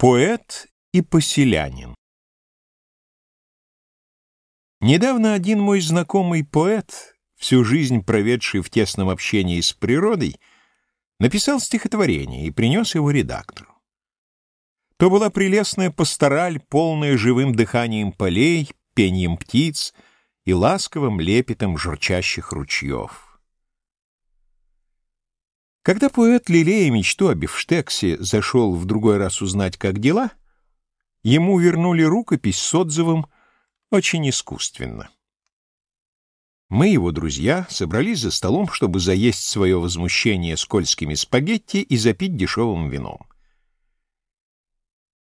Поэт и поселянин Недавно один мой знакомый поэт, всю жизнь проведший в тесном общении с природой, написал стихотворение и принес его редактору. То была прелестная пастораль, полная живым дыханием полей, пением птиц и ласковым лепетом журчащих ручьев. Когда поэт, лелея мечту о бифштексе, зашел в другой раз узнать, как дела, ему вернули рукопись с отзывом очень искусственно. Мы, его друзья, собрались за столом, чтобы заесть свое возмущение скользкими спагетти и запить дешевым вином.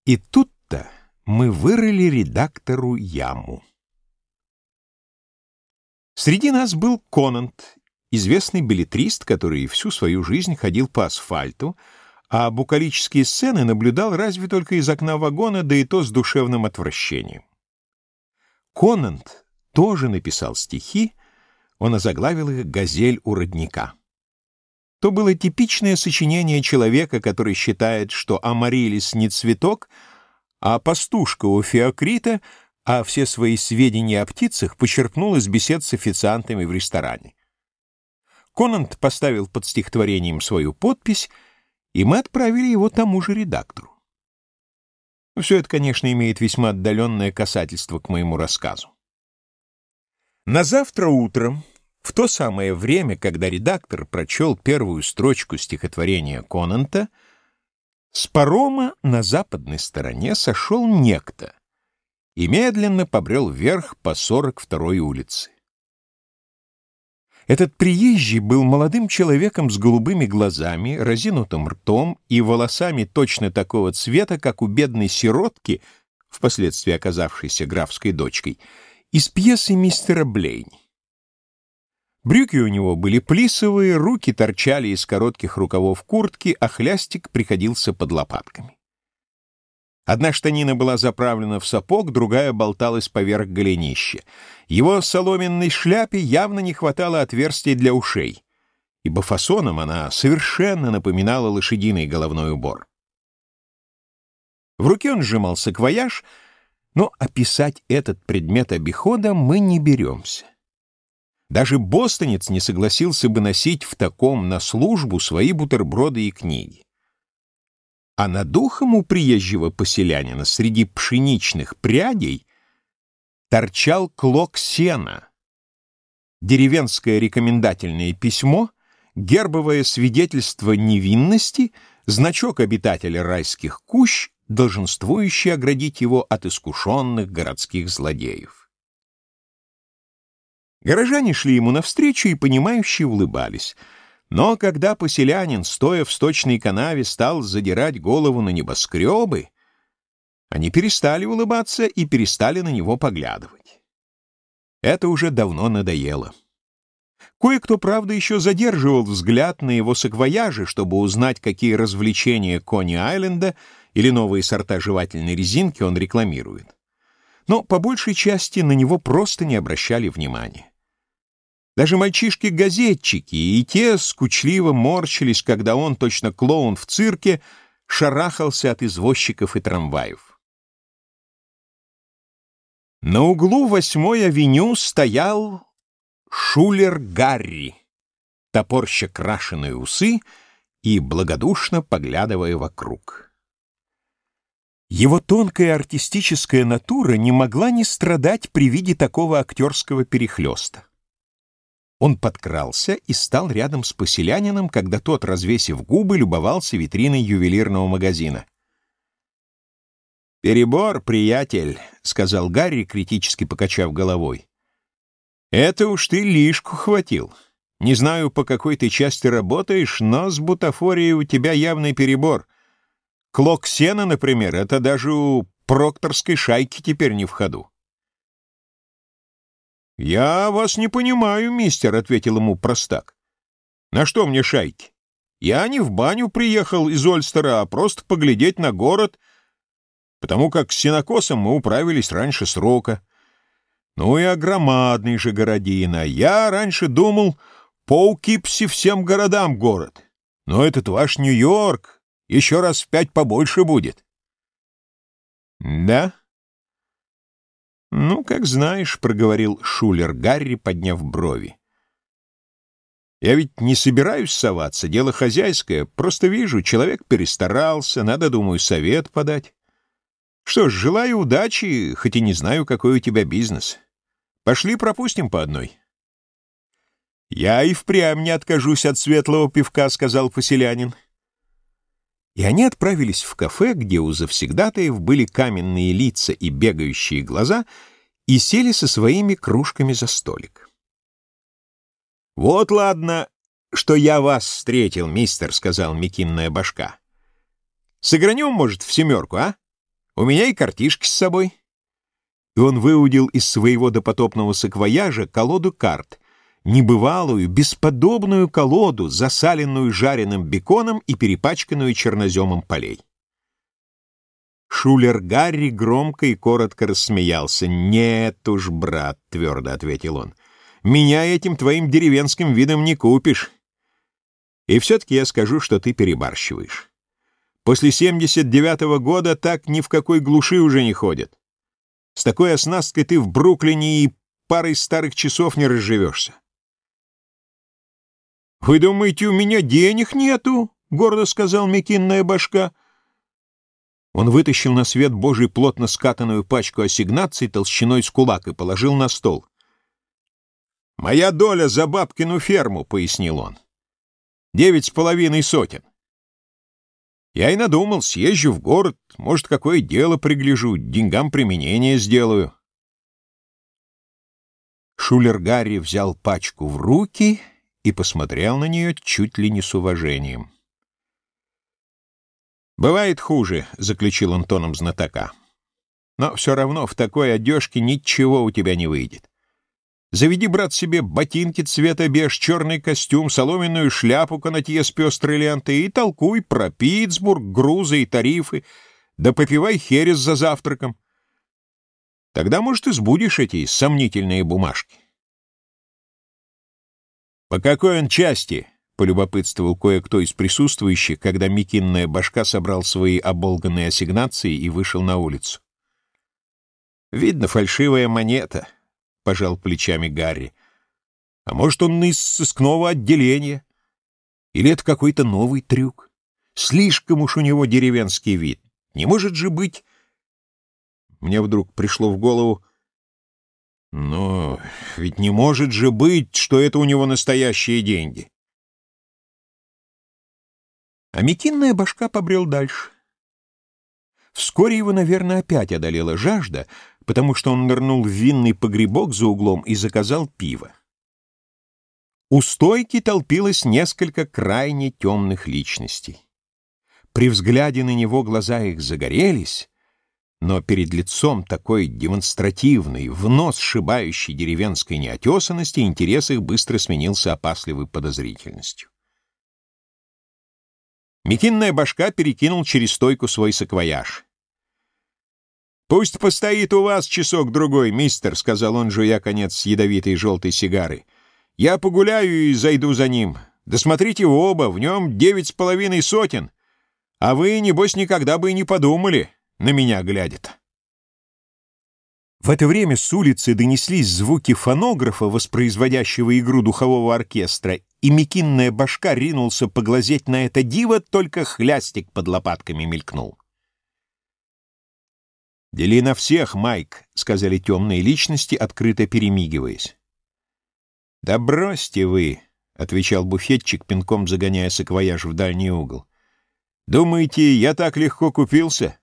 И тут-то мы вырыли редактору яму. Среди нас был Конант известный билетрист, который всю свою жизнь ходил по асфальту, а букалические сцены наблюдал разве только из окна вагона, да и то с душевным отвращением. Конант тоже написал стихи, он озаглавил их «Газель у родника». То было типичное сочинение человека, который считает, что Амарилис не цветок, а пастушка у Феокрита, а все свои сведения о птицах почерпнул из бесед с официантами в ресторане. Конант поставил под стихотворением свою подпись, и мы отправили его тому же редактору. Все это, конечно, имеет весьма отдаленное касательство к моему рассказу. На завтра утром, в то самое время, когда редактор прочел первую строчку стихотворения Конанта, с парома на западной стороне сошел некто и медленно побрел вверх по 42-й улице. Этот приезжий был молодым человеком с голубыми глазами, разинутым ртом и волосами точно такого цвета, как у бедной сиротки, впоследствии оказавшейся графской дочкой, из пьесы мистера Блейни. Брюки у него были плисовые, руки торчали из коротких рукавов куртки, а хлястик приходился под лопатками. Одна штанина была заправлена в сапог, другая болталась поверх голенища. Его соломенной шляпе явно не хватало отверстий для ушей, ибо фасоном она совершенно напоминала лошадиный головной убор. В руке он сжимал саквояж, но описать этот предмет обихода мы не беремся. Даже бостонец не согласился бы носить в таком на службу свои бутерброды и книги. А над духом у приезжего поселянина среди пшеничных прядей торчал клок сена. Деревенское рекомендательное письмо, гербовое свидетельство невинности, значок обитателя райских кущ, долженствующий оградить его от искушенных городских злодеев. Горожане шли ему навстречу и, понимающие, улыбались — но когда поселянин, стоя в сточной канаве, стал задирать голову на небоскребы, они перестали улыбаться и перестали на него поглядывать. Это уже давно надоело. Кое-кто, правда, еще задерживал взгляд на его саквояжи, чтобы узнать, какие развлечения Кони-Айленда или новые сорта жевательной резинки он рекламирует. Но по большей части на него просто не обращали внимания. Даже мальчишки-газетчики и те скучливо морщились, когда он, точно клоун в цирке, шарахался от извозчиков и трамваев. На углу восьмой авеню стоял шулер Гарри, топорща крашеные усы и благодушно поглядывая вокруг. Его тонкая артистическая натура не могла не страдать при виде такого актерского перехлеста. Он подкрался и стал рядом с поселянином, когда тот, развесив губы, любовался витриной ювелирного магазина. «Перебор, приятель», — сказал Гарри, критически покачав головой. «Это уж ты лишку хватил. Не знаю, по какой ты части работаешь, но с бутафорией у тебя явный перебор. Клок сена, например, это даже у прокторской шайки теперь не в ходу». «Я вас не понимаю, мистер», — ответил ему простак. «На что мне шайки? Я не в баню приехал из Ольстера, а просто поглядеть на город, потому как с сенокосом мы управились раньше срока. Ну и огромадный же городина. Я раньше думал, Поукипси всем городам город. Но этот ваш Нью-Йорк еще раз в пять побольше будет». Да? Ну, как знаешь, проговорил Шулер Гарри, подняв брови. Я ведь не собираюсь соваться, дело хозяйское. Просто вижу, человек перестарался, надо, думаю, совет подать. Что ж, желаю удачи, хоть и не знаю, какой у тебя бизнес. Пошли пропустим по одной. Я и впрямь не откажусь от светлого пивка, сказал поселянин. И они отправились в кафе, где у завсегдатаев были каменные лица и бегающие глаза, и сели со своими кружками за столик. «Вот ладно, что я вас встретил, мистер», — сказал Микинная башка. «Сыгранем, может, в семерку, а? У меня и картишки с собой». И он выудил из своего допотопного саквояжа колоду карт, небывалую, бесподобную колоду, засаленную жареным беконом и перепачканную черноземом полей. Шулер Гарри громко и коротко рассмеялся. «Нет уж, брат», — твердо ответил он, — меня этим твоим деревенским видом не купишь. И все-таки я скажу, что ты перебарщиваешь. После 79-го года так ни в какой глуши уже не ходят. С такой оснасткой ты в Бруклине и парой старых часов не разживешься. «Вы думаете, у меня денег нету?» — гордо сказал Микинная башка. Он вытащил на свет Божий плотно скатанную пачку ассигнаций толщиной с кулак и положил на стол. «Моя доля за бабкину ферму», — пояснил он. «Девять с половиной сотен». Я и надумал, съезжу в город, может, какое дело пригляжу, деньгам применение сделаю. Шулер Гарри взял пачку в руки и посмотрел на нее чуть ли не с уважением. «Бывает хуже», — заключил он тоном знатока. «Но все равно в такой одежке ничего у тебя не выйдет. Заведи, брат, себе ботинки цвета беж, черный костюм, соломенную шляпу канатье с пестрой лентой и толкуй про Питтсбург, грузы и тарифы, да попивай херес за завтраком. Тогда, может, и сбудешь эти сомнительные бумажки. «По какой он части?» — полюбопытствовал кое-кто из присутствующих, когда Микинная башка собрал свои оболганные ассигнации и вышел на улицу. «Видно, фальшивая монета», пожал плечами Гарри. А может, он из сыскного отделения? Или это какой-то новый трюк? Слишком уж у него деревенский вид. Не может же быть... Мне вдруг пришло в голову... Но ведь не может же быть, что это у него настоящие деньги. А Микинная башка побрел дальше. Вскоре его, наверное, опять одолела жажда, потому что он нырнул в винный погребок за углом и заказал пиво. У стойки толпилось несколько крайне темных личностей. При взгляде на него глаза их загорелись, но перед лицом такой демонстративной, в нос сшибающей деревенской неотесанности интерес их быстро сменился опасливой подозрительностью. Микинная башка перекинул через стойку свой саквояж. «Пусть постоит у вас часок-другой, мистер», — сказал он, жуя конец ядовитой желтой сигары. «Я погуляю и зайду за ним. Да смотрите оба, в нем девять с половиной сотен. А вы, небось, никогда бы и не подумали, на меня глядят». В это время с улицы донеслись звуки фонографа, воспроизводящего игру духового оркестра, и Микинная башка ринулся поглазеть на это диво, только хлястик под лопатками мелькнул. «Дели на всех, Майк», — сказали темные личности, открыто перемигиваясь. «Да бросьте вы», — отвечал буфетчик, пинком загоняя саквояж в дальний угол. «Думаете, я так легко купился?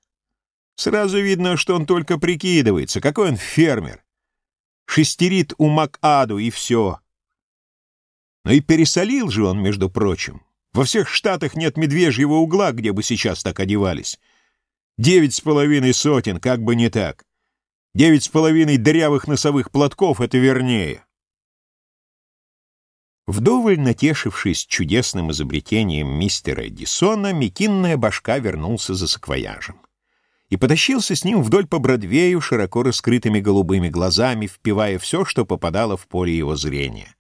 Сразу видно, что он только прикидывается. Какой он фермер? Шестерит у МакАду и все. Но и пересолил же он, между прочим. Во всех штатах нет медвежьего угла, где бы сейчас так одевались». Девять с половиной сотен, как бы не так. Девять с половиной дырявых носовых платков — это вернее. Вдоволь натешившись чудесным изобретением мистера Эдисона, Микинная башка вернулся за саквояжем и потащился с ним вдоль по Бродвею широко раскрытыми голубыми глазами, впивая все, что попадало в поле его зрения.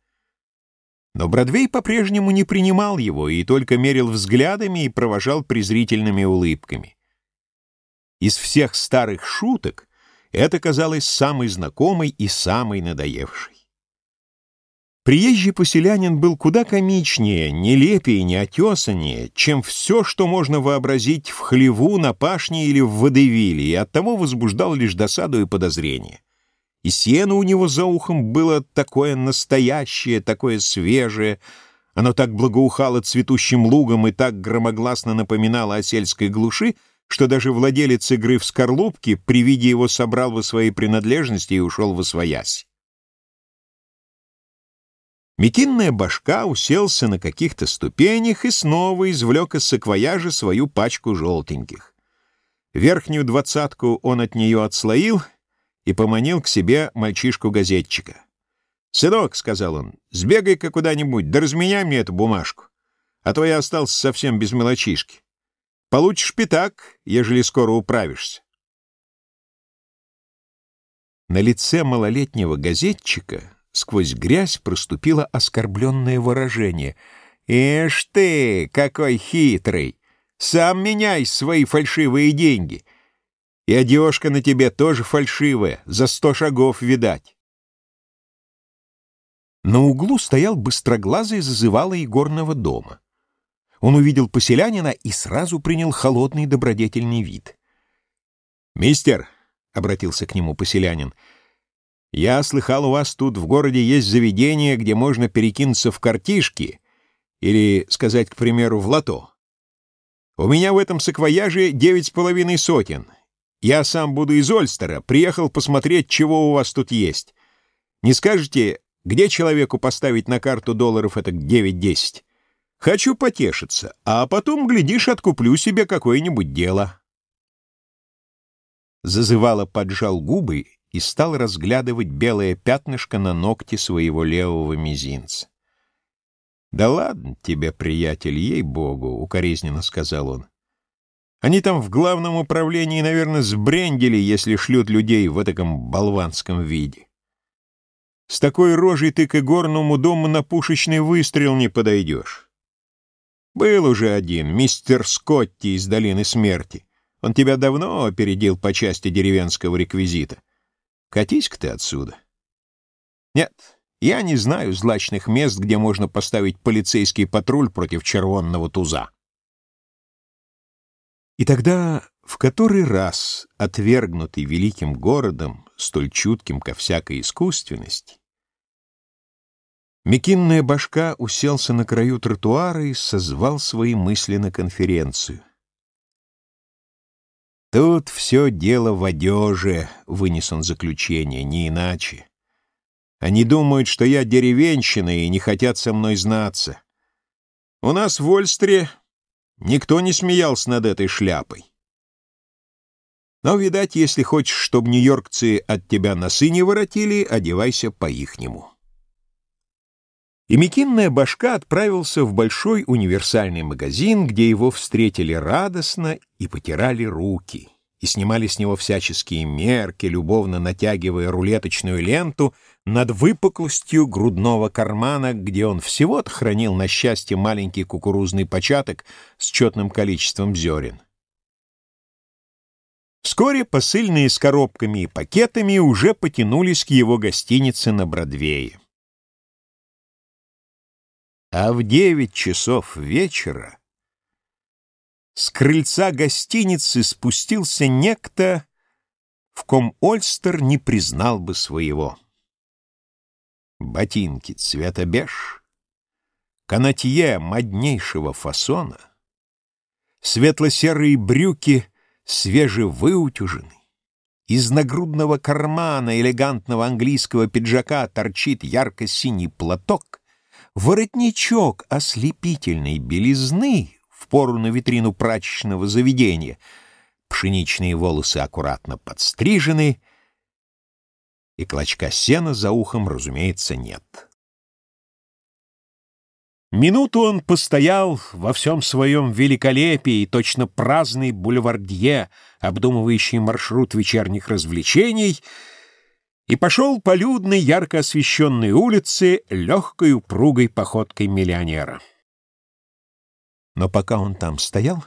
Но Бродвей по-прежнему не принимал его и только мерил взглядами и провожал презрительными улыбками. Из всех старых шуток это казалось самой знакомой и самой надоевшей. Приезжий поселянин был куда комичнее, нелепее, неотесаннее, чем все, что можно вообразить в хлеву, на пашне или в водевиле, и оттого возбуждал лишь досаду и подозрение. И сено у него за ухом было такое настоящее, такое свежее, оно так благоухало цветущим лугом и так громогласно напоминало о сельской глуши, что даже владелец игры в скорлупке при виде его собрал бы свои принадлежности и ушел в освоясь. Мекинная башка уселся на каких-то ступенях и снова извлек из саквояжа свою пачку желтеньких. Верхнюю двадцатку он от нее отслоил и поманил к себе мальчишку-газетчика. «Сынок», — сказал он, — «сбегай-ка куда-нибудь, да разменяй мне эту бумажку, а то я остался совсем без мелочишки. Получишь пятак, ежели скоро управишься». На лице малолетнего газетчика Сквозь грязь проступило оскорбленное выражение. «Ишь ты, какой хитрый! Сам меняй свои фальшивые деньги! И одежка на тебе тоже фальшивая, за сто шагов видать!» На углу стоял быстроглазый зазывало игорного дома. Он увидел поселянина и сразу принял холодный добродетельный вид. «Мистер», — обратился к нему поселянин, — я слыхал, у вас тут в городе есть заведение, где можно перекинуться в картишки или, сказать, к примеру, в лото. У меня в этом саквояже девять с половиной сотен. Я сам буду из Ольстера, приехал посмотреть, чего у вас тут есть. Не скажете, где человеку поставить на карту долларов это девять-десять? Хочу потешиться, а потом, глядишь, откуплю себе какое-нибудь дело. Зазывало поджал губы и стал разглядывать белое пятнышко на ногте своего левого мизинца. «Да ладно тебе, приятель, ей-богу!» — укоризненно сказал он. «Они там в главном управлении, наверное, сбрендили, если шлют людей в таком болванском виде. С такой рожей ты к игорному дому на пушечный выстрел не подойдешь. Был уже один, мистер Скотти из Долины Смерти. Он тебя давно опередил по части деревенского реквизита. Катись-ка ты отсюда. Нет, я не знаю злачных мест, где можно поставить полицейский патруль против червонного туза. И тогда, в который раз, отвергнутый великим городом, столь чутким ко всякой искусственности, Мекинная башка уселся на краю тротуара и созвал свои мысли на конференцию — «Тут все дело в одеже», — вынес он заключение, не иначе. «Они думают, что я деревенщина и не хотят со мной знаться. У нас в Ольстре никто не смеялся над этой шляпой. Но, видать, если хочешь, чтобы нью-йоркцы от тебя носы не воротили, одевайся по-ихнему». И Микинная башка отправился в большой универсальный магазин, где его встретили радостно и потирали руки, и снимали с него всяческие мерки, любовно натягивая рулеточную ленту над выпуклостью грудного кармана, где он всего-то хранил на счастье маленький кукурузный початок с четным количеством зерен. Вскоре посыльные с коробками и пакетами уже потянулись к его гостинице на Бродвее. А в девять часов вечера с крыльца гостиницы спустился некто, в ком Ольстер не признал бы своего. Ботинки цвета беж, канатье моднейшего фасона, светло-серые брюки свежевыутюжены, из нагрудного кармана элегантного английского пиджака торчит ярко-синий платок, воротничок ослепительной белизны в пору на витрину прачечного заведения, пшеничные волосы аккуратно подстрижены, и клочка сена за ухом, разумеется, нет. Минуту он постоял во всем своем великолепии, точно праздный бульвардье, обдумывающий маршрут вечерних развлечений — и пошел по людной, ярко освещенной улице легкой упругой походкой миллионера. Но пока он там стоял,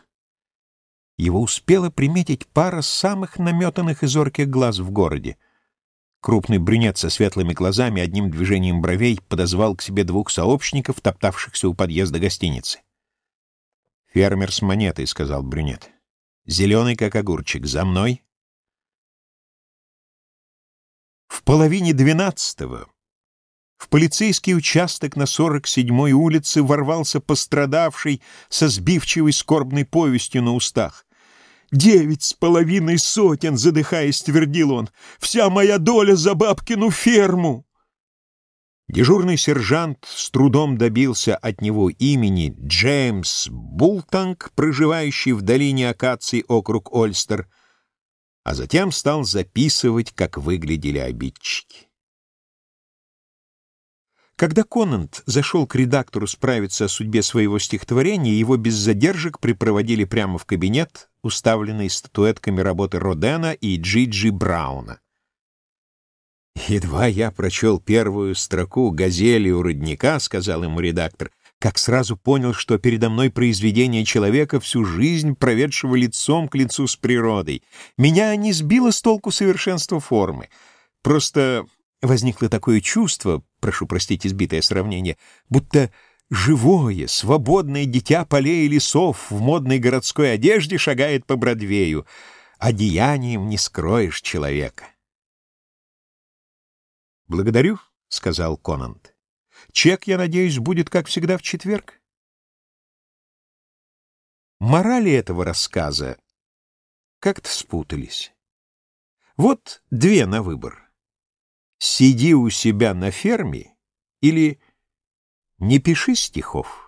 его успела приметить пара самых наметанных и зорких глаз в городе. Крупный брюнет со светлыми глазами одним движением бровей подозвал к себе двух сообщников, топтавшихся у подъезда гостиницы. «Фермер с монетой», — сказал брюнет. «Зеленый, как огурчик. За мной». В половине двенадцатого в полицейский участок на 47-й улице ворвался пострадавший со сбивчивой скорбной повестью на устах. «Девять с половиной сотен!» — задыхаясь, твердил он. «Вся моя доля за бабкину ферму!» Дежурный сержант с трудом добился от него имени Джеймс Бултанг, проживающий в долине акаций округ Ольстер, а затем стал записывать, как выглядели обидчики. Когда Конант зашел к редактору справиться о судьбе своего стихотворения, его без задержек припроводили прямо в кабинет, уставленный статуэтками работы Родена и Джиджи Брауна. «Едва я прочел первую строку «Газели у родника», — сказал ему редактор, как сразу понял, что передо мной произведение человека, всю жизнь проведшего лицом к лицу с природой. Меня не сбило с толку совершенство формы. Просто возникло такое чувство, прошу простить избитое сравнение, будто живое, свободное дитя полей и лесов в модной городской одежде шагает по Бродвею. Одеянием не скроешь человека. «Благодарю», — сказал Конант. «Чек, я надеюсь, будет, как всегда, в четверг?» Морали этого рассказа как-то спутались. Вот две на выбор сиди у себя на ферме или не пиши стихов.